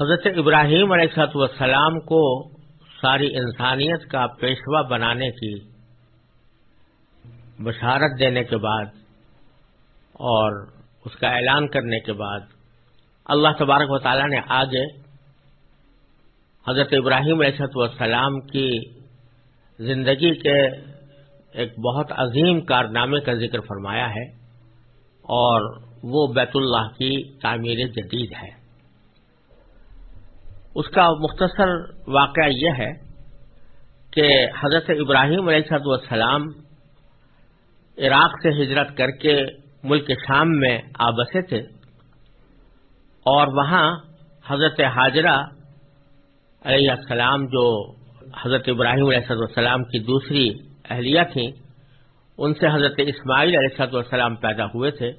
حضرت ابراہیم علیہ والسلام کو ساری انسانیت کا پیشوا بنانے کی بشارت دینے کے بعد اور اس کا اعلان کرنے کے بعد اللہ تبارک و تعالیٰ نے آگے حضرت ابراہیم علیہ والسلام کی زندگی کے ایک بہت عظیم کارنامے کا ذکر فرمایا ہے اور وہ بیت اللہ کی تعمیر جدید ہے۔ اس کا مختصر واقعہ یہ ہے کہ حضرت ابراہیم علیہ والسلام عراق سے ہجرت کر کے ملک شام میں آبسے تھے اور وہاں حضرت حاجرہ علیہ السلام جو حضرت ابراہیم علیہ السلام کی دوسری اہلیہ تھیں، ان سے حضرت اسماعیل علیہ السلام پیدا ہوئے تھے۔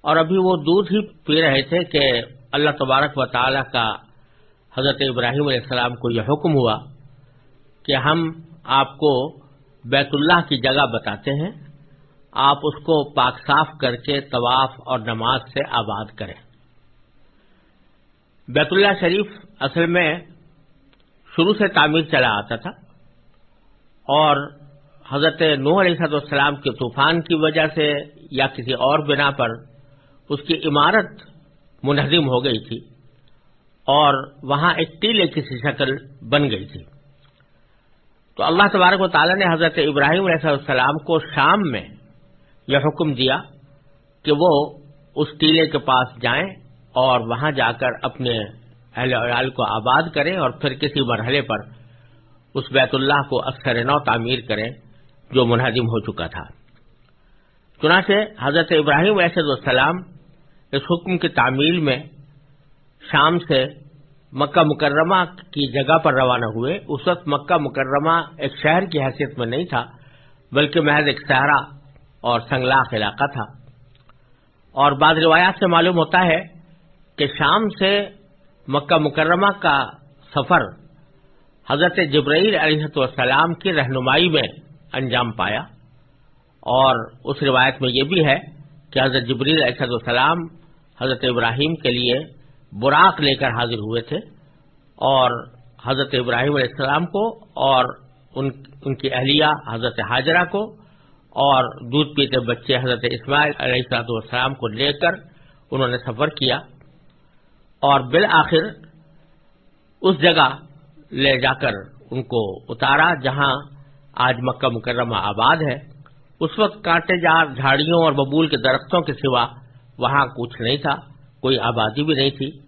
اور ابھی وہ دودھ ہی پی رہے تھے کہ اللہ تبارک و تعالی کا حضرت ابراہیم علیہ السلام کو یہ حکم ہوا کہ ہم آپ کو بیت اللہ کی جگہ بتاتے ہیں، آپ اس کو پاک صاف کر کے طواف اور نماز سے آباد کریں۔ بیت اللہ شریف اصل میں شروع سے تعمیر چلا آتا تھا اور حضرت نوح علیہ السلام کے طوفان کی وجہ سے یا کسی اور بنا پر اس کی عمارت منہدم ہو گئی تھی۔ اور وہاں ایک ٹیلے کی سی شکل بن گئی تھی۔ تو اللہ تبارک و تعالیٰ نے حضرت ابراہیم علیہ السلام کو شام میں یہ حکم دیا کہ وہ اس ٹیلے کے پاس جائیں اور وہاں جا کر اپنے اہل عیال کو آباد کریں اور پھر کسی مرحلے پر اس بیت اللہ کو اکثر نو تعمیر کریں جو منہدم ہو چکا تھا۔ چنانچہ حضرت ابراہیم علیہ السلام اس حکم کی تعمیل میں شام سے مکہ مکرمہ کی جگہ پر روانہ ہوئے۔ اس وقت مکہ مکرمہ ایک شہر کی حیثیت میں نہیں تھا، بلکہ محض ایک صحرا اور سنگلاخ علاقہ تھا۔ اور بعض روایات سے معلوم ہوتا ہے کہ شام سے مکہ مکرمہ کا سفر حضرت جبرائیل علیہ السلام کی رہنمائی میں انجام پایا۔ اور اس روایت میں یہ بھی ہے کہ حضرت جبریل علیہ السلام حضرت ابراہیم کے لیے براق لے کر حاضر ہوئے تھے اور حضرت ابراہیم علیہ السلام کو اور ان ان کی اہلیہ حضرت حاجرہ کو اور دودھ پیتے بچے حضرت اسماعیل علیہ السلام کو لے کر انہوں نے سفر کیا اور بالآخر اس جگہ لے جا کر ان کو اتارا جہاں آج مکہ مکرمہ آباد ہے۔ اس وقت کانٹے جار جھاڑیوں اور ببول کے درختوں کے سوا وہاں کچھ نہیں تھا، کوئی آبادی بھی نہیں تھی۔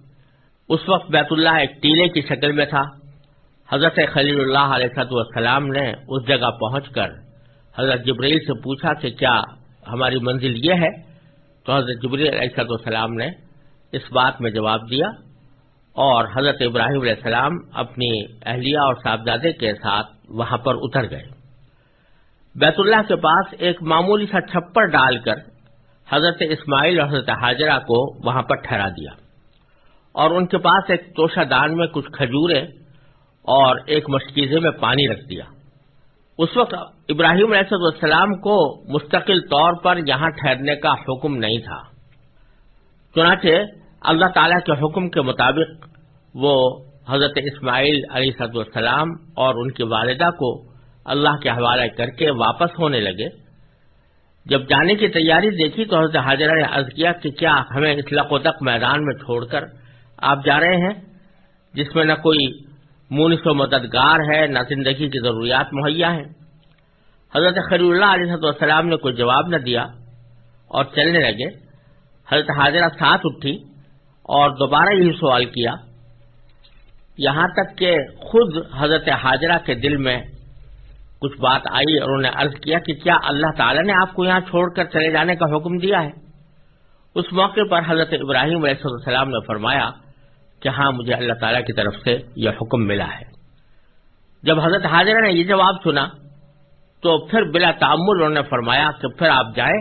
اس وقت بیت اللہ ایک ٹیلے کی شکل میں تھا۔ حضرت خلیل اللہ علیہ والسلام نے اس جگہ پہنچ کر حضرت جبریل سے پوچھا کہ کیا ہماری منزل یہ ہے؟ تو حضرت جبریل علیہ والسلام نے اس بات میں جواب دیا اور حضرت ابراہیم علیہ السلام اپنی اہلیہ اور صاحبزادے کے ساتھ وہاں پر اتر گئے۔ بیت اللہ کے پاس ایک معمولی سا چھپر ڈال کر حضرت اسماعیل اور حضرت حاجرہ کو وہاں پر ٹھہرا دیا۔ اور ان کے پاس ایک توشہ دان میں کچھ کھجورے اور ایک مشکیزے میں پانی رکھ دیا۔ اس وقت ابراہیم علیہ السلام کو مستقل طور پر یہاں ٹھہرنے کا حکم نہیں تھا۔ چنانچہ اللہ تعالی کے حکم کے مطابق وہ حضرت اسماعیل علیہ صد السلام اور ان کی والدہ کو اللہ کے حوالے کر کے واپس ہونے لگے۔ جب جانے کی تیاری دیکھی تو حضرت حاضرہ نے عرض کیا کہ کیا ہمیں اس لقوتق میدان میں چھوڑ کر آپ جا رہے ہیں، جس میں نہ کوئی مونس و مددگار ہے، نہ زندگی کی ضروریات مہیا ہیں۔ حضرت خلی اللہ علیہ السلام نے کوئی جواب نہ دیا اور چلنے لگے۔ حضرت حاضرہ ساتھ اٹھی اور دوبارہ یہی سوال کیا، یہاں تک کہ خود حضرت حاضرہ کے دل میں کچھ بات آئی اور انہوں نے عرض کیا کہ کیا اللہ تعالی نے آپ کو یہاں چھوڑ کر چلے جانے کا حکم دیا ہے؟ اس موقع پر حضرت ابراہیم علیہ السلام نے فرمایا کہ ہاں مجھے اللہ تعالیٰ کی طرف سے یہ حکم ملا ہے۔ جب حضرت حاضرہ نے یہ جواب سنا، تو پھر بلا تعمل انہوں نے فرمایا کہ پھر آپ جائیں،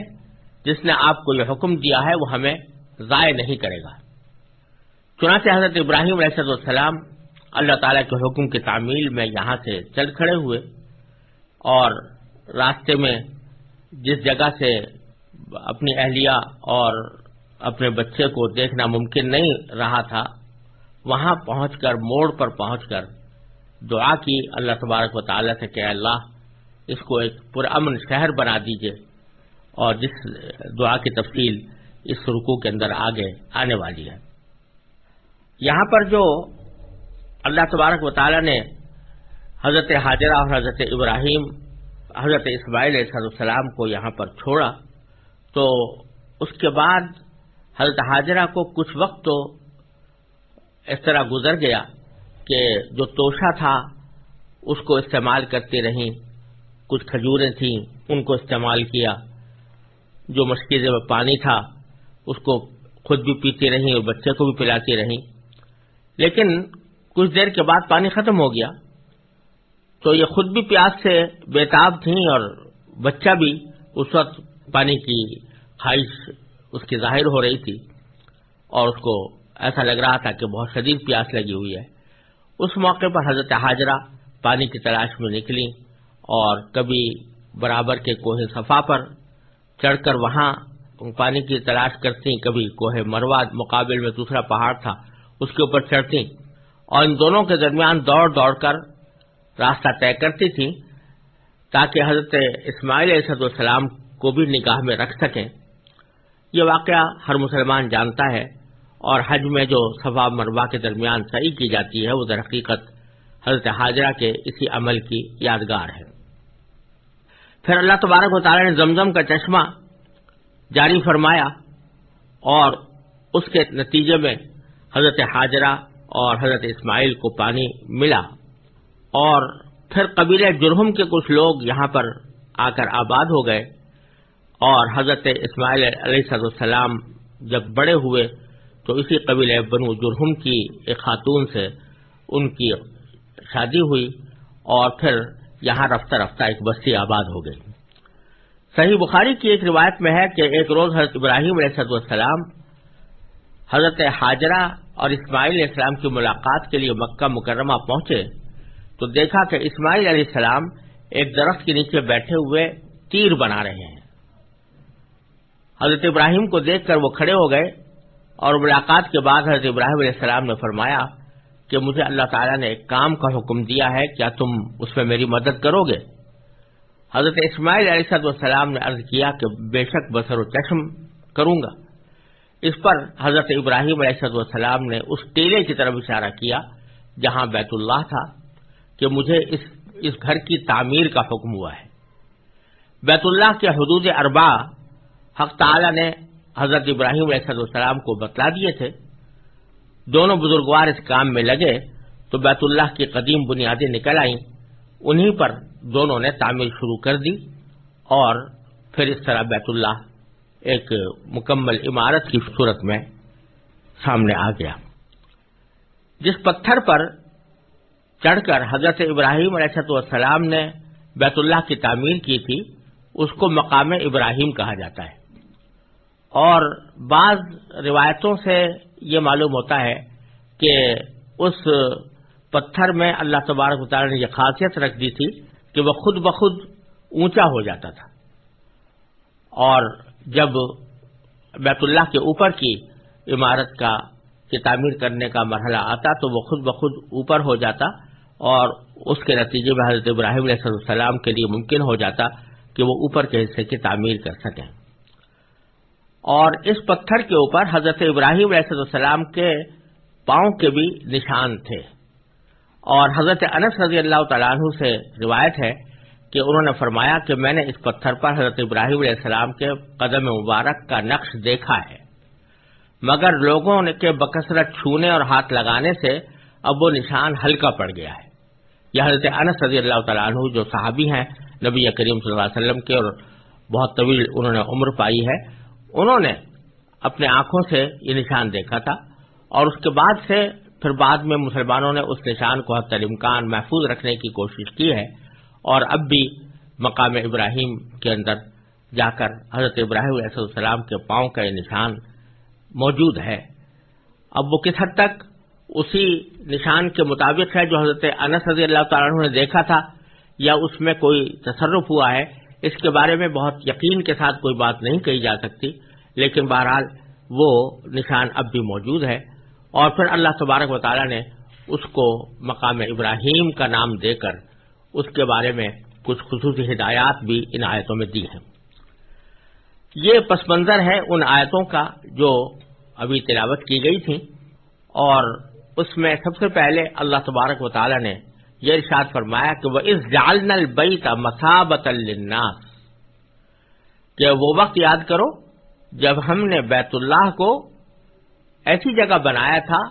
جس نے آپ کو یہ حکم دیا ہے، وہ ہمیں ضائع نہیں کرے گا۔ چنانچہ حضرت ابراہیم علیہ السلام اللہ تعالیٰ کے حکم کی تعمیل میں یہاں سے چل کھڑے ہوئے اور راستے میں جس جگہ سے اپنی اہلیہ اور اپنے بچے کو دیکھنا ممکن نہیں رہا تھا وہاں پہنچ کر، موڑ پر پہنچ کر دعا کی، اللہ تبارک و تعالیٰ سے کہ اللہ، اس کو ایک پرامن شہر بنا دیجیے اور جس دعا کی تفصیل اس رکو کے اندر آگے آنے والی ہے۔ یہاں پر جو اللہ تبارک و تعالیٰ نے حضرت حاجرہ اور حضرت ابراہیم، حضرت اسماعیل علیہ السلام کو یہاں پر چھوڑا تو اس کے بعد حضرت حاجرہ کو کچھ وقت تو اس طرح گزر گیا کہ جو توشا تھا، اس کو استعمال کرتی رہیں۔ کچھ کھجوریں تھیں، ان کو استعمال کیا۔ جو مشکیزے میں پانی تھا، اس کو خود بھی پیتی رہیں اور بچے کو بھی پلاتی رہیں۔ لیکن کچھ دیر کے بعد پانی ختم ہو گیا۔ تو یہ خود بھی پیاس سے بےتاب تھیں اور بچہ بھی اس وقت پانی کی خواہش اس کی ظاہر ہو رہی تھی اور اس کو ایسا لگ رہا تھا کہ بہت شدید پیاس لگی ہوئی ہے۔ اس موقع پر حضرت حاجرہ پانی کی تلاش میں نکلی اور کبھی برابر کے کوہ صفا پر چڑھ کر وہاں پانی کی تلاش کرتی کبھی کوہ مرواد مقابل میں دوسرا پہاڑ تھا، اس کے اوپر چڑھتی اور ان دونوں کے درمیان دوڑ دوڑ کر راستہ طے کرتی تھیں تاکہ حضرت اسماعیل علیہ السلام کو بھی نگاہ میں رکھ سکیں۔ یہ واقعہ ہر مسلمان جانتا ہے۔ اور حج میں جو صفا مروا کے درمیان صحیح کی جاتی ہے، وہ در حقیقت حضرت حاجرہ کے اسی عمل کی یادگار ہے۔ پھر اللہ تبارک و تعالی نے زمزم کا چشمہ جاری فرمایا اور اس کے نتیجے میں حضرت حاجرہ اور حضرت اسماعیل کو پانی ملا اور پھر قبیل جرہم کے کچھ لوگ یہاں پر آ کر آباد ہو گئے اور حضرت اسماعیل علیہ صد السلام جب بڑے ہوئے تو اسی قبیل بنو جرہم کی ایک خاتون سے ان کی شادی ہوئی اور پھر یہاں رفتہ رفتہ ایک بستی آباد ہو گئی۔ صحیح بخاری کی ایک روایت میں ہے کہ ایک روز حضرت ابراہیم علیہ السلام حضرت حاجرہ اور اسماعیل علیہ السلام کی ملاقات کے لیے مکہ مکرمہ پہنچے تو دیکھا کہ اسماعیل علیہ السلام ایک درخت کے نیچے بیٹھے ہوئے تیر بنا رہے ہیں۔ حضرت ابراہیم کو دیکھ کر وہ کھڑے ہو گئے اور ملاقات کے بعد حضرت ابراہیم علیہ السلام نے فرمایا کہ مجھے اللہ تعالیٰ نے ایک کام کا حکم دیا ہے، کیا تم اس میں میری مدد کرو گے؟ حضرت اسماعیل علیہ السلام نے عرض کیا کہ بے شک بسر و چشم کروں گا۔ اس پر حضرت ابراہیم علیہ السلام نے اس ٹیلے کی طرف اشارہ کیا جہاں بیت اللہ تھا کہ مجھے اس اس گھر کی تعمیر کا حکم ہوا ہے۔ بیت اللہ کے حدود اربا حق تعالی نے حضرت ابراہیم علیہ السلام کو بتلا دیے تھے۔ دونوں بزرگوار اس کام میں لگے تو بیت اللہ کی قدیم بنیادیں نکل آئیں۔ انہیں پر دونوں نے تعمیر شروع کر دی اور پھر اس طرح بیت اللہ ایک مکمل عمارت کی صورت میں سامنے آ گیا۔ جس پتھر پر چڑھ کر حضرت ابراہیم علیہ السلام نے بیت اللہ کی تعمیر کی تھی، اس کو مقام ابراہیم کہا جاتا ہے۔ اور بعض روایتوں سے یہ معلوم ہوتا ہے کہ اس پتھر میں اللہ تبارک تعالیٰ نے یہ خاصیت رکھ دی تھی کہ وہ خود بخود اونچا ہو جاتا تھا۔ اور جب بیت اللہ کے اوپر کی عمارت کا کی تعمیر کرنے کا مرحلہ آتا تو وہ خود بخود اوپر ہو جاتا اور اس کے نتیجے میں حضرت ابراہیم علیہ السلام کے لیے ممکن ہو جاتا کہ وہ اوپر کے حصے کی تعمیر کر سکیں۔ اور اس پتھر کے اوپر حضرت ابراہیم علیہ السلام کے پاؤں کے بھی نشان تھے۔ اور حضرت انس رضی اللہ تعالیٰ عنہ سے روایت ہے کہ انہوں نے فرمایا کہ میں نے اس پتھر پر حضرت ابراہیم علیہ السلام کے قدم مبارک کا نقش دیکھا ہے۔ مگر لوگوں کے بکثرت چھونے اور ہاتھ لگانے سے اب وہ نشان ہلکا پڑ گیا ہے۔ یہ حضرت انس رضی اللہ تعالیٰ عنہ جو صحابی ہیں، نبی کریم صلی اللہ علیہ وسلم کے اور بہت طویل انہوں نے عمر پائی ہے انہوں نے اپنے آنکھوں سے یہ نشان دیکھا تھا اور اس کے بعد سے پھر بعد میں مسلمانوں نے اس نشان کو حت الامکان محفوظ رکھنے کی کوشش کی ہے اور اب بھی مقام ابراہیم کے اندر جا کر حضرت ابراہیم علیہ السلام کے پاؤں کا یہ نشان موجود ہے۔ اب وہ کس حد تک اسی نشان کے مطابق ہے جو حضرت انس رضی اللہ تعالیٰ نے دیکھا تھا یا اس میں کوئی تصرف ہوا ہے؟ اس کے بارے میں بہت یقین کے ساتھ کوئی بات نہیں کہی جا سکتی، لیکن بہرحال وہ نشان اب بھی موجود ہے۔ اور پھر اللہ تبارک و تعالیٰ نے اس کو مقام ابراہیم کا نام دے کر اس کے بارے میں کچھ خصوصی ہدایات بھی ان آیتوں میں دی ہیں۔ یہ پس منظر ہے ان آیتوں کا جو ابھی تلاوت کی گئی تھی اور اس میں سب سے پہلے اللہ تبارک و تعالی نے یہ ارشاد فرمایا کہ وہ اس جال نل بئی کا مسابت الناس کہ وہ وقت یاد کرو جب ہم نے بیت اللہ کو ایسی جگہ بنایا تھا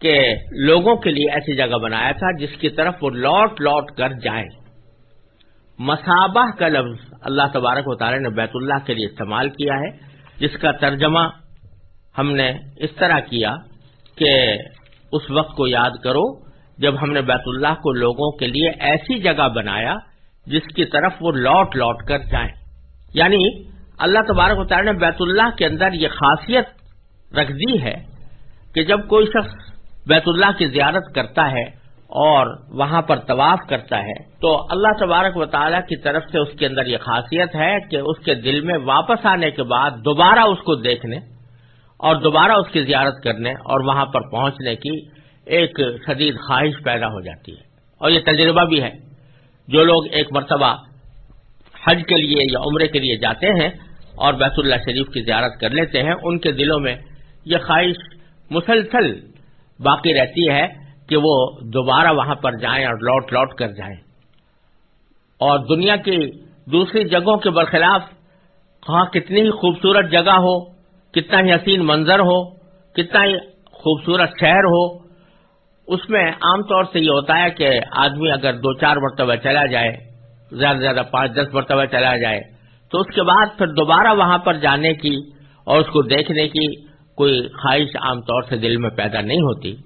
کہ لوگوں کے لیے ایسی جگہ بنایا تھا جس کی طرف وہ لوٹ لوٹ کر جائیں۔ مسابہ کا لفظ اللہ تبارک و تعالی نے بیت اللہ کے لیے استعمال کیا ہے، جس کا ترجمہ ہم نے اس طرح کیا کہ اس وقت کو یاد کرو جب ہم نے بیت اللہ کو لوگوں کے لیے ایسی جگہ بنایا جس کی طرف وہ لوٹ لوٹ کر جائیں۔ یعنی اللہ تبارک و تعالی نے بیت اللہ کے اندر یہ خاصیت رکھ دی ہے کہ جب کوئی شخص بیت اللہ کی زیارت کرتا ہے اور وہاں پر طواف کرتا ہے تو اللہ تبارک و تعالیٰ کی طرف سے اس کے اندر یہ خاصیت ہے کہ اس کے دل میں واپس آنے کے بعد دوبارہ اس کو دیکھنے اور دوبارہ اس کی زیارت کرنے اور وہاں پر پہنچنے کی ایک شدید خواہش پیدا ہو جاتی ہے اور یہ تجربہ بھی ہے۔ جو لوگ ایک مرتبہ حج کے لیے یا عمرے کے لیے جاتے ہیں اور بیت اللہ شریف کی زیارت کر لیتے ہیں، ان کے دلوں میں یہ خواہش مسلسل باقی رہتی ہے کہ وہ دوبارہ وہاں پر جائیں اور لوٹ لوٹ کر جائیں۔ اور دنیا کی دوسری جگہوں کے برخلاف کہاں کتنی ہی خوبصورت جگہ ہو، کتنا ہی حسین منظر ہو، کتنا ہی خوبصورت شہر ہو اس میں عام طور سے یہ ہوتا ہے کہ آدمی اگر دو چار مرتبہ چلا جائے، زیادہ سے زیادہ پانچ، دس مرتبہ چلا جائے، تو اس کے بعد پھر دوبارہ وہاں پر جانے کی اور اس کو دیکھنے کی کوئی خواہش عام طور سے دل میں پیدا نہیں ہوتی۔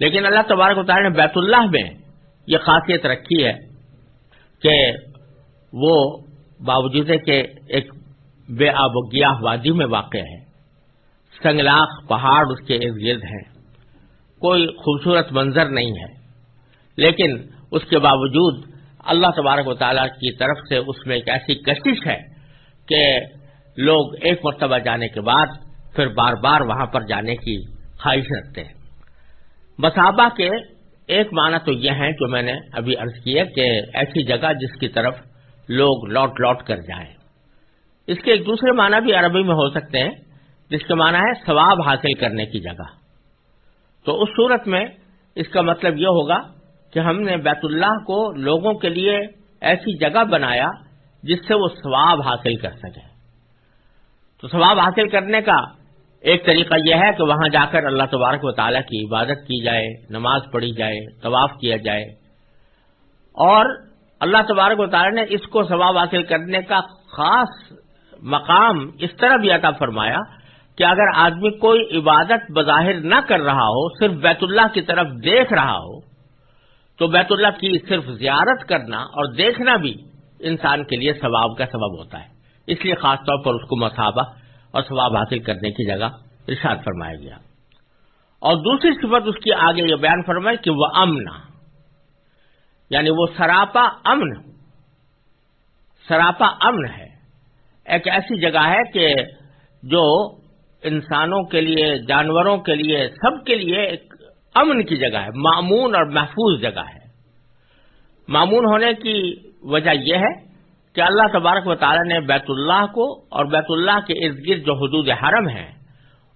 لیکن اللہ تبارک و تعالی نے بیت اللہ میں یہ خاصیت رکھی ہے کہ وہ باوجود کہ ایک بے آب و گیاہ وادی میں واقع ہے۔ سنگلاخ پہاڑ اس کے ارد گرد ہیں۔ کوئی خوبصورت منظر نہیں ہے۔ لیکن اس کے باوجود اللہ تبارک و تعالیٰ کی طرف سے اس میں ایک ایسی کشش ہے کہ لوگ ایک مرتبہ جانے کے بعد پھر بار بار وہاں پر جانے کی خواہش رکھتے ہیں۔ مسابہ کے ایک معنی تو یہ ہے جو میں نے ابھی عرض کیا کہ ایسی جگہ جس کی طرف لوگ لوٹ لوٹ کر جائیں۔ اس کے ایک دوسرے معنی بھی عربی میں ہو سکتے ہیں، جس کا معنی ہے ثواب حاصل کرنے کی جگہ۔ تو اس صورت میں اس کا مطلب یہ ہوگا کہ ہم نے بیت اللہ کو لوگوں کے لیے ایسی جگہ بنایا جس سے وہ ثواب حاصل کر سکے تو ثواب حاصل کرنے کا ایک طریقہ یہ ہے کہ وہاں جا کر اللہ تبارک و تعالیٰ کی عبادت کی جائے، نماز پڑھی جائے، طواف کیا جائے۔ اور اللہ تبارک و تعالیٰ نے اس کو ثواب حاصل کرنے کا خاص مقام اس طرح بھی عطا فرمایا کہ اگر آدمی کوئی عبادت بظاہر نہ کر رہا ہو، صرف بیت اللہ کی طرف دیکھ رہا ہو، تو بیت اللہ کی صرف زیارت کرنا اور دیکھنا بھی انسان کے لیے ثواب کا سبب ہوتا ہے۔ اس لیے خاص طور پر اس کو مسابہ اور ثواب حاصل کرنے کی جگہ ارشاد فرمایا گیا۔ اور دوسری صفت اس کی آگے یہ بیان فرمائے کہ وہ امن یعنی وہ سراپا امن سراپا امن ہے۔ ایک ایسی جگہ ہے کہ جو انسانوں کے لیے، جانوروں کے لیے، سب کے لیے ایک امن کی جگہ ہے معمون اور محفوظ جگہ ہے۔ معمون ہونے کی وجہ یہ ہے کہ اللہ تبارک و تعالیٰ نے بیت اللہ کو اور بیت اللہ کے ارد گرد جو حدود حرم ہیں،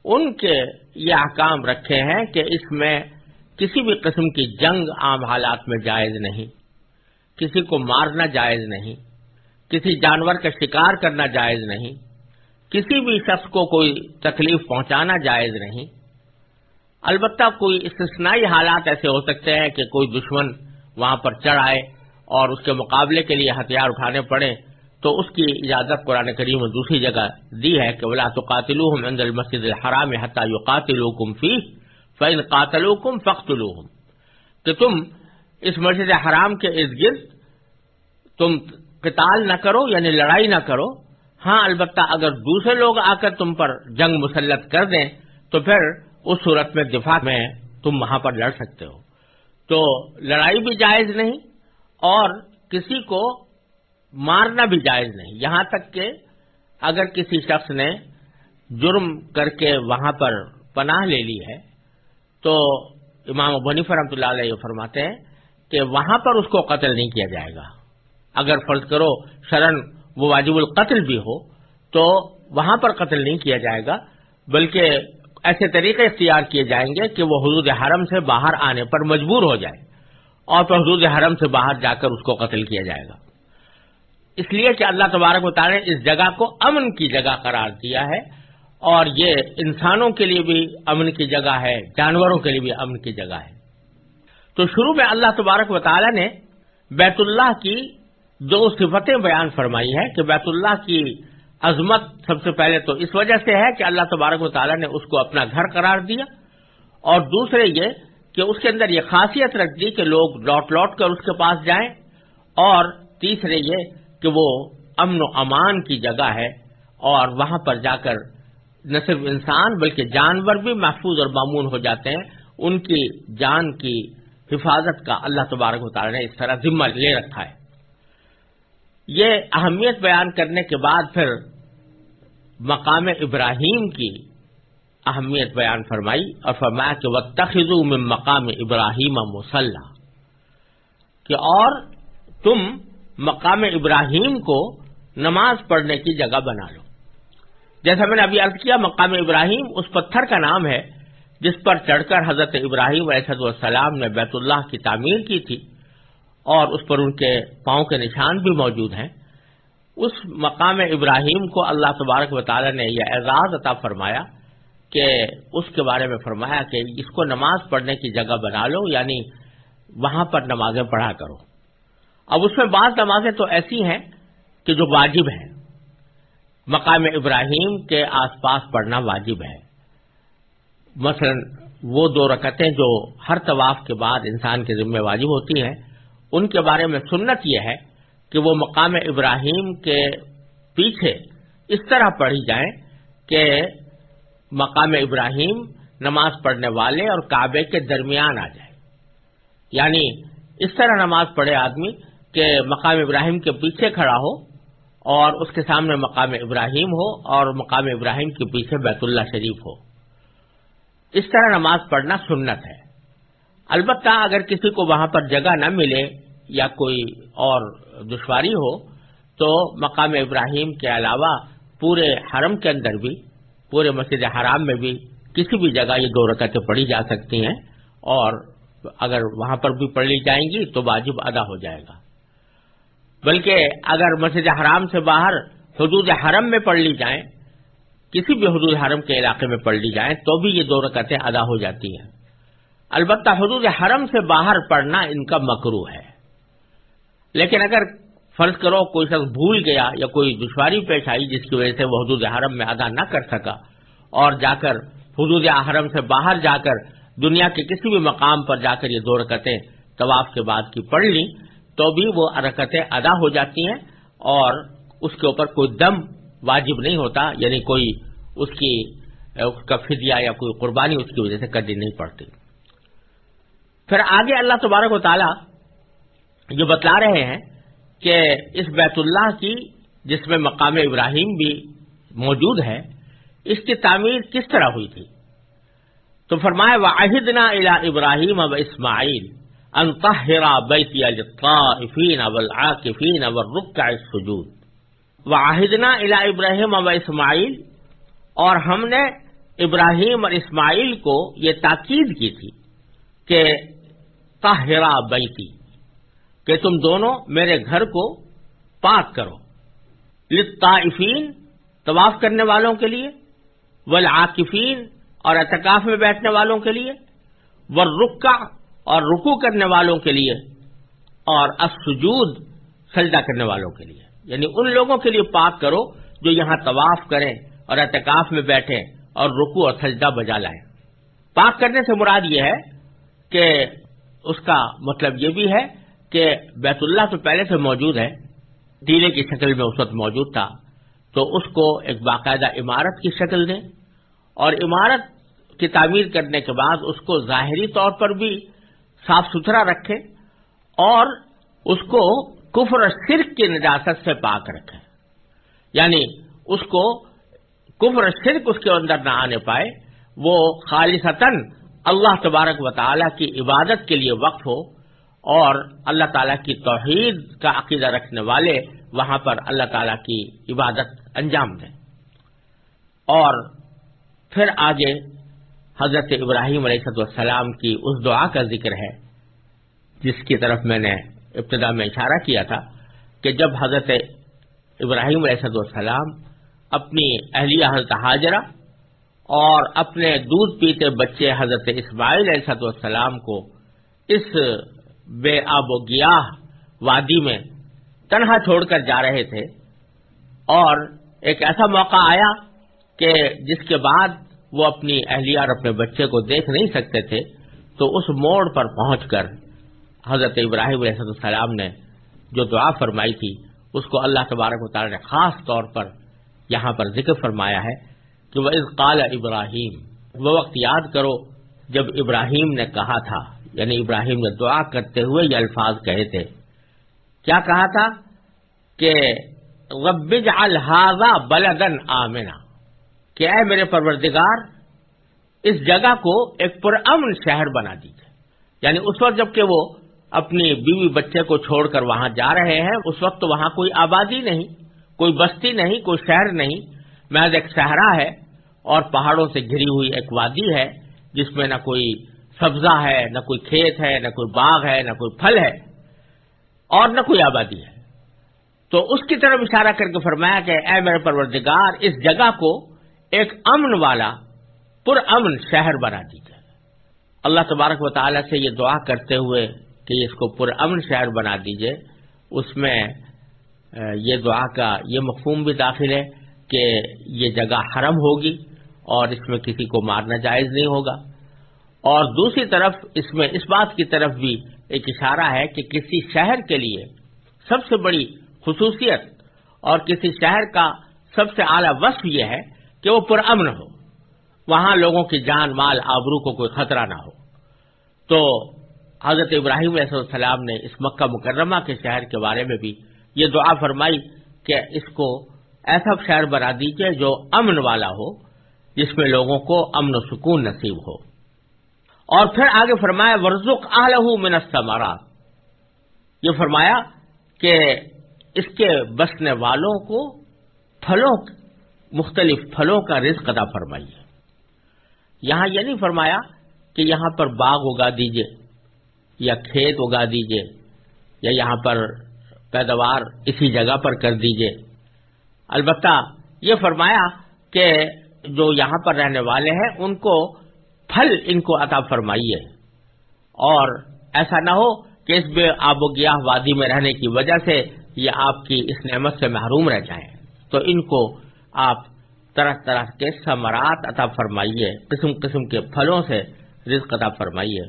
ان کے یہ احکام رکھے ہیں کہ اس میں کسی بھی قسم کی جنگ عام حالات میں جائز نہیں، کسی کو مارنا جائز نہیں، کسی جانور کا شکار کرنا جائز نہیں۔ کسی بھی شخص کو کوئی تکلیف پہنچانا جائز نہیں۔ البتہ کوئی استثنائی حالات ایسے ہو سکتے ہیں کہ کوئی دشمن وہاں پر چڑھ آئے اور اس کے مقابلے کے لیے ہتھیار اٹھانے پڑے تو اس کی اجازت قرآن کریم دوسری جگہ دی ہے کہ بلا تو قاتل مسجد الحرام حتہ یو قاتل فی فین قاتل فخت کہ تم اس مسجد حرام کے ارد گرد تم قتال نہ کرو یعنی لڑائی نہ کرو ہاں البتہ اگر دوسرے لوگ آ کر تم پر جنگ مسلط کر دیں، تو پھر اس صورت میں دفاع میں تم وہاں پر لڑ سکتے ہو۔ تو لڑائی بھی جائز نہیں اور کسی کو مارنا بھی جائز نہیں۔ یہاں تک کہ اگر کسی شخص نے جرم کر کے وہاں پر پناہ لے لی ہے، تو امام بنی فرحمۃ اللہ علیہ فرماتے ہیں کہ وہاں پر اس کو قتل نہیں کیا جائے گا۔ اگر فرض کرو، شرن وہ واجب القتل بھی ہو تو وہاں پر قتل نہیں کیا جائے گا، بلکہ ایسے طریقے اختیار کیے جائیں گے کہ وہ حدود حرم سے باہر آنے پر مجبور ہو جائے اور پھر حدود حرم سے باہر جا کر اس کو قتل کیا جائے گا۔ اس لیے کہ اللہ تبارک و تعالی نے اس جگہ کو امن کی جگہ قرار دیا ہے اور یہ انسانوں کے لیے بھی امن کی جگہ ہے، جانوروں کے لیے بھی امن کی جگہ ہے۔ تو شروع میں اللہ تبارک و تعالی نے بیت اللہ کی دو صفتیں بیان فرمائی ہے کہ بیت اللہ کی عظمت سب سے پہلے تو اس وجہ سے ہے کہ اللہ تبارک و تعالیٰ نے اس کو اپنا گھر قرار دیا اور دوسرے یہ کہ اس کے اندر یہ خاصیت رکھ دی کہ لوگ لوٹ لوٹ کر اس کے پاس جائیں اور تیسرے یہ کہ وہ امن و امان کی جگہ ہے اور وہاں پر جا کر نہ صرف انسان بلکہ جانور بھی محفوظ اور معمون ہو جاتے ہیں۔ ان کی جان کی حفاظت کا اللہ تبارک و تعالیٰ نے اس طرح ذمہ لے رکھا ہے۔ یہ اہمیت بیان کرنے کے بعد پھر مقام ابراہیم کی اہمیت بیان فرمائی اور فرمایا کہ وہ تخذو میں مقام ابراہیم مسلح کہ اور تم مقام ابراہیم کو نماز پڑھنے کی جگہ بنا لو۔ جیسا میں نے ابھی عرض کیا، مقام ابراہیم اس پتھر کا نام ہے جس پر چڑھ کر حضرت ابراہیم علیہ السلام نے بیت اللہ کی تعمیر کی تھی۔ اور اس پر ان کے پاؤں کے نشان بھی موجود ہیں۔ اس مقام ابراہیم کو اللہ تبارک و تعالی نے یہ اعزاز عطا فرمایا کہ اس کے بارے میں فرمایا کہ اس کو نماز پڑھنے کی جگہ بنا لو یعنی وہاں پر نمازیں پڑھا کرو۔ اب اس میں بعض نمازیں تو ایسی ہیں کہ جو واجب ہیں۔ مقام ابراہیم کے آس پاس پڑھنا واجب ہے۔ مثلا وہ دو رکعتیں جو ہر طواف کے بعد انسان کے ذمہ واجب ہوتی ہیں ان کے بارے میں سنت یہ ہے کہ وہ مقام ابراہیم کے پیچھے اس طرح پڑھی جائیں کہ مقام ابراہیم نماز پڑھنے والے اور کعبے کے درمیان آ جائے۔ یعنی اس طرح نماز پڑھے آدمی کہ مقام ابراہیم کے پیچھے کھڑا ہو اور اس کے سامنے مقام ابراہیم ہو اور مقام ابراہیم کے پیچھے بیت اللہ شریف ہو۔ اس طرح نماز پڑھنا سنت ہے۔ البتہ اگر کسی کو وہاں پر جگہ نہ ملے یا کوئی اور دشواری ہو، تو مقام ابراہیم کے علاوہ پورے حرم کے اندر بھی، پورے مسجد حرام میں بھی کسی بھی جگہ یہ دو رکعتیں پڑھی جا سکتی ہیں اور اگر وہاں پر بھی پڑھ لی جائیں گی تو واجب ادا ہو جائے گا۔ بلکہ اگر مسجد حرام سے باہر حدود حرم میں پڑھ لی جائیں، کسی بھی حدود حرم کے علاقے میں پڑھ لی جائیں، تو بھی یہ دو رکعتیں ادا ہو جاتی ہیں۔ البتہ حدود حرم سے باہر پڑھنا ان کا مکرو ہے۔ لیکن اگر فرض کرو کوئی شخص بھول گیا یا کوئی دشواری پیش آئی جس کی وجہ سے وہ حدود حرم میں ادا نہ کر سکا اور جا کر حدود حرم سے باہر جا کر دنیا کے کسی بھی مقام پر جا کر یہ دو رکتیں طواف کے بعد کی پڑھ لی تو بھی وہ رکتیں ادا ہو جاتی ہیں اور اس کے اوپر کوئی دم واجب نہیں ہوتا یعنی کوئی اس کی، اس کا فدیہ یا کوئی قربانی اس کی وجہ سے کرنی نہیں پڑتی۔ پھر آگے اللہ تبارک و تعالی جو بتلا رہے ہیں کہ اس بیت اللہ کی جس میں مقام ابراہیم بھی موجود ہے، اس کی تعمیر کس طرح ہوئی تھی؟ تو فرمائے واحد نا الا ابراہیم اب اسماعیل انتہرا بیتی الطافین اب العاقفین اب رکا سجود واحدنا الا ابراہیم اب اسماعیل اور ہم نے ابراہیم اور اسماعیل کو یہ تاکید کی تھی کہ طاہرا بیتی کہ تم دونوں میرے گھر کو پاک کرو۔ لطائفین طواف کرنے والوں کے لیے ولعاقفین اور اعتکاف میں بیٹھنے والوں کے لیے ورکا اور رکو کرنے والوں کے لیے، اور اسجود سجدہ کرنے والوں کے لیے۔ یعنی ان لوگوں کے لیے پاک کرو جو یہاں طواف کریں اور اعتکاف میں بیٹھیں اور رکو اور سجدہ بجا لائیں۔ پاک کرنے سے مراد یہ ہے کہ اس کا مطلب یہ بھی ہے کہ بیت اللہ تو پہلے سے موجود ہے ٹیلے کی شکل میں اس وقت موجود تھا، تو اس کو ایک باقاعدہ عمارت کی شکل دیں اور عمارت کی تعمیر کرنے کے بعد اس کو ظاہری طور پر بھی صاف ستھرا رکھیں اور اس کو کفر شرک کی نجاست سے پاک رکھیں یعنی اس کو کفر شرک اس کے اندر نہ آنے پائے، وہ خالصتاً اللہ تبارک و تعالیٰ کی عبادت کے لیے وقت ہو اور اللہ تعالیٰ کی توحید کا عقیدہ رکھنے والے وہاں پر اللہ تعالیٰ کی عبادت انجام دیں۔ اور پھر آگے حضرت ابراہیم علیہ السلام کی اس دعا کا ذکر ہے، جس کی طرف میں نے ابتدا میں اشارہ کیا تھا کہ جب حضرت ابراہیم علیہ السلام اپنی اہلیہ حضرت حاجرہ اور اپنے دودھ پیتے بچے حضرت اسماعیل علیہ السلام کو اس بے آب و گیاہ وادی میں تنہا چھوڑ کر جا رہے تھے اور ایک ایسا موقع آیا کہ جس کے بعد وہ اپنی اہلیہ اور اپنے بچے کو دیکھ نہیں سکتے تھے، تو اس موڑ پر پہنچ کر حضرت ابراہیم علیہ السلام نے جو دعا فرمائی تھی، اس کو اللہ تبارک و تعالی نے خاص طور پر یہاں پر ذکر فرمایا ہے۔ کہ وہ قال ابراہیم وہ وقت یاد کرو جب ابراہیم نے کہا تھا یعنی ابراہیم نے دعا کرتے ہوئے یہ الفاظ کہے تھے۔ کیا کہا تھا؟ کہ ربج الحاظہ بلدن آمنا۔ کہ اے میرے پروردگار، اس جگہ کو ایک پرامن شہر بنا دیجیے یعنی اس وقت جبکہ وہ اپنی بیوی بچے کو چھوڑ کر وہاں جا رہے ہیں، اس وقت وہاں کوئی آبادی نہیں، کوئی بستی نہیں، کوئی شہر نہیں۔ محض ایک صحرا ہے۔ اور پہاڑوں سے گھری ہوئی ایک وادی ہے، جس میں نہ کوئی سبزہ ہے، نہ کوئی کھیت ہے، نہ کوئی باغ ہے، نہ کوئی پھل ہے اور نہ کوئی آبادی ہے۔ تو اس کی طرف اشارہ کر کے فرمایا کہ اے میرے پروردگار، اس جگہ کو ایک امن والا، پر امن شہر بنا دیجیے اللہ تبارک و تعالیٰ سے یہ دعا کرتے ہوئے کہ اس کو پر امن شہر بنا دیجیے اس میں یہ دعا کا یہ مفہوم بھی داخل ہے کہ یہ جگہ حرم ہوگی۔ اور اس میں کسی کو مارنا جائز نہیں ہوگا۔ اور دوسری طرف اس میں اس بات کی طرف بھی ایک اشارہ ہے کہ کسی شہر کے لیے سب سے بڑی خصوصیت اور کسی شہر کا سب سے اعلی وصف یہ ہے کہ وہ پرامن ہو۔ وہاں لوگوں کی جان مال آبرو کو کوئی خطرہ نہ ہو۔ تو حضرت ابراہیم علیہ السلام نے اس مکہ مکرمہ کے شہر کے بارے میں بھی یہ دعا فرمائی کہ اس کو ایسا شہر بنا دیجیے جو امن والا ہو۔ جس میں لوگوں کو امن و سکون نصیب ہو۔ اور پھر آگے فرمایا ورژ آلہ منستمارات یہ فرمایا کہ اس کے بسنے والوں کو پھلوں، مختلف پھلوں کا رزق ادا فرمائیے۔ یہاں یہ نہیں فرمایا کہ یہاں پر باغ اگا دیجیے یا کھیت اگا دیجیے یا یہاں پر پیداوار اسی جگہ پر کر دیجیے۔ البتہ یہ فرمایا کہ جو یہاں پر رہنے والے ہیں، ان کو پھل ان کو عطا فرمائیے۔ اور ایسا نہ ہو کہ اس بے آب و گیاہ وادی میں رہنے کی وجہ سے یہ آپ کی اس نعمت سے محروم رہ جائیں۔ تو ان کو آپ طرح طرح کے ثمرات عطا فرمائیے، قسم قسم کے پھلوں سے رزق عطا فرمائیے۔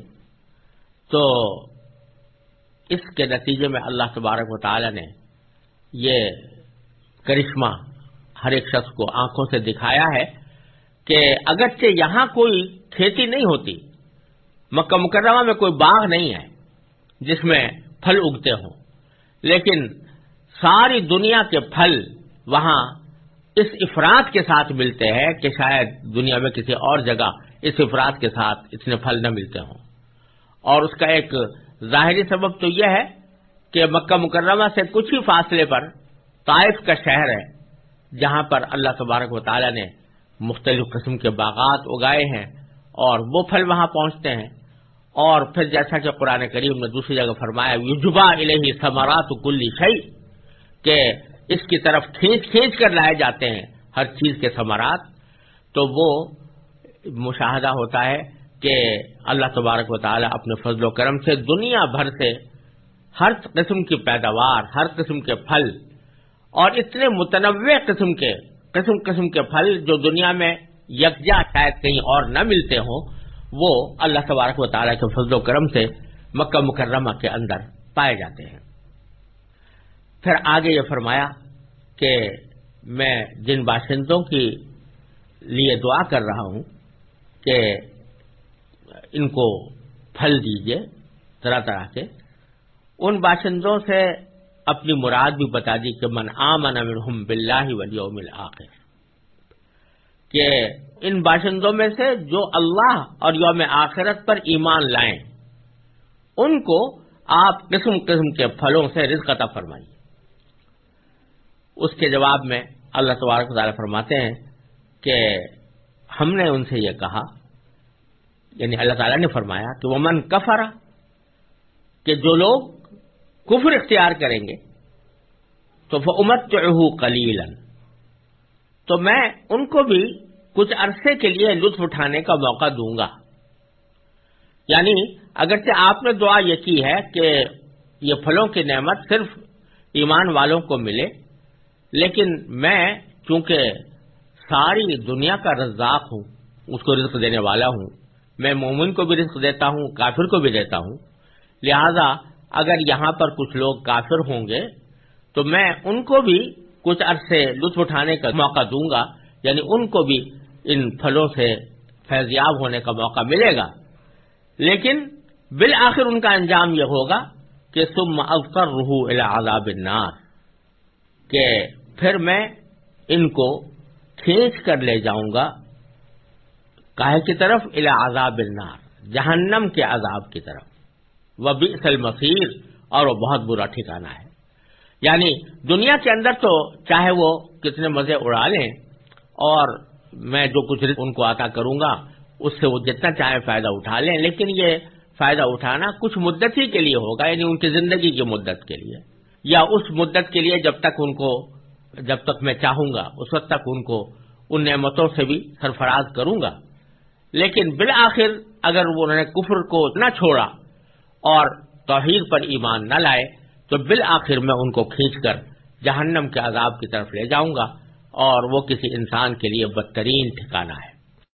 تو اس کے نتیجے میں اللہ تبارک و تعالی نے یہ کرشمہ ہر ایک شخص کو آنکھوں سے دکھایا ہے۔ کہ اگرچہ یہاں کوئی کھیتی نہیں ہوتی، مکہ مکرمہ میں کوئی باغ نہیں ہے جس میں پھل اگتے ہوں، لیکن ساری دنیا کے پھل وہاں اس افراد کے ساتھ ملتے ہیں کہ شاید دنیا میں کسی اور جگہ اس افراد کے ساتھ اتنے پھل نہ ملتے ہوں۔ اور اس کا ایک ظاہری سبب تو یہ ہے کہ مکہ مکرمہ سے کچھ ہی فاصلے پر طائف کا شہر ہے، جہاں پر اللہ تبارک و تعالی نے مختلف قسم کے باغات اگائے ہیں اور وہ پھل وہاں پہنچتے ہیں۔ اور پھر جیسا کہ قرآن کریم نے دوسری جگہ فرمایا یوجبا الہی ثمرات کلی شعی کہ اس کی طرف کھینچ کھینچ کر لائے جاتے ہیں ہر چیز کے ثمرات۔ تو وہ مشاہدہ ہوتا ہے کہ اللہ تبارک و تعالی اپنے فضل و کرم سے دنیا بھر سے ہر قسم کی پیداوار، ہر قسم کے پھل اور اتنے متنوع قسم کے قسم قسم کے پھل جو دنیا میں یکجا شاید کہیں اور نہ ملتے ہوں، وہ اللہ تبارک و تعالیٰ کے فضل و کرم سے مکہ مکرمہ کے اندر پائے جاتے ہیں۔ پھر آگے یہ فرمایا کہ میں جن باشندوں کی لیے دعا کر رہا ہوں کہ ان کو پھل دیجیے طرح طرح کے۔ ان باشندوں سے اپنی مراد بھی بتا دی کہ من آمن منہم باللہ والیوم الاخر کہ ان باشندوں میں سے جو اللہ اور یوم آخرت پر ایمان لائیں، ان کو آپ قسم قسم کے پھلوں سے رزق عطا فرمائیے۔ اس کے جواب میں اللہ تبارک تعالیٰ فرماتے ہیں کہ ہم نے ان سے یہ کہا یعنی اللہ تعالیٰ نے فرمایا کہ وہ من کفرا کہ جو لوگ کفر اختیار کریں گے تو وہ امت کلیلن تو میں ان کو بھی کچھ عرصے کے لیے لطف اٹھانے کا موقع دوں گا۔ یعنی اگرچہ آپ نے دعا یہ کی ہے کہ یہ پھلوں کی نعمت صرف ایمان والوں کو ملے، لیکن میں چونکہ ساری دنیا کا رزاق ہوں، اس کو رزق دینے والا ہوں، میں مومن کو بھی رزق دیتا ہوں، کافر کو بھی دیتا ہوں، لہذا اگر یہاں پر کچھ لوگ کافر ہوں گے، تو میں ان کو بھی کچھ عرصے لطف اٹھانے کا موقع دوں گا یعنی ان کو بھی ان پھلوں سے فیضیاب ہونے کا موقع ملے گا۔ لیکن بالآخر ان کا انجام یہ ہوگا کہ تم افکر رحو العذاب النار، کہ پھر میں ان کو کھینچ کر لے جاؤں گا، کاہے کی طرف؟ العذاب النار، جہنم کے عذاب کی طرف۔ وہ بھی مسیر اور وہ بہت برا ٹھکانا ہے۔ یعنی دنیا کے اندر تو چاہے وہ کتنے مزے اڑا لیں اور میں جو کچھ ان کو عطا کروں گا، اس سے وہ جتنا چاہے فائدہ اٹھا لیں، لیکن یہ فائدہ اٹھانا کچھ مدت ہی کے لیے ہوگا یعنی ان کی زندگی کی مدت کے لیے۔ یا اس مدت کے لیے جب تک ان کو، جب تک میں چاہوں گا، اس وقت تک ان کو، ان نعمتوں سے بھی سرفراز کروں گا۔ لیکن بالآخر اگر انہوں نے کفر کو نہ چھوڑا اور توحید پر ایمان نہ لائے تو بالآخر میں ان کو کھینچ کر جہنم کے عذاب کی طرف لے جاؤں گا اور وہ کسی انسان کے لیے بدترین ٹھکانا ہے۔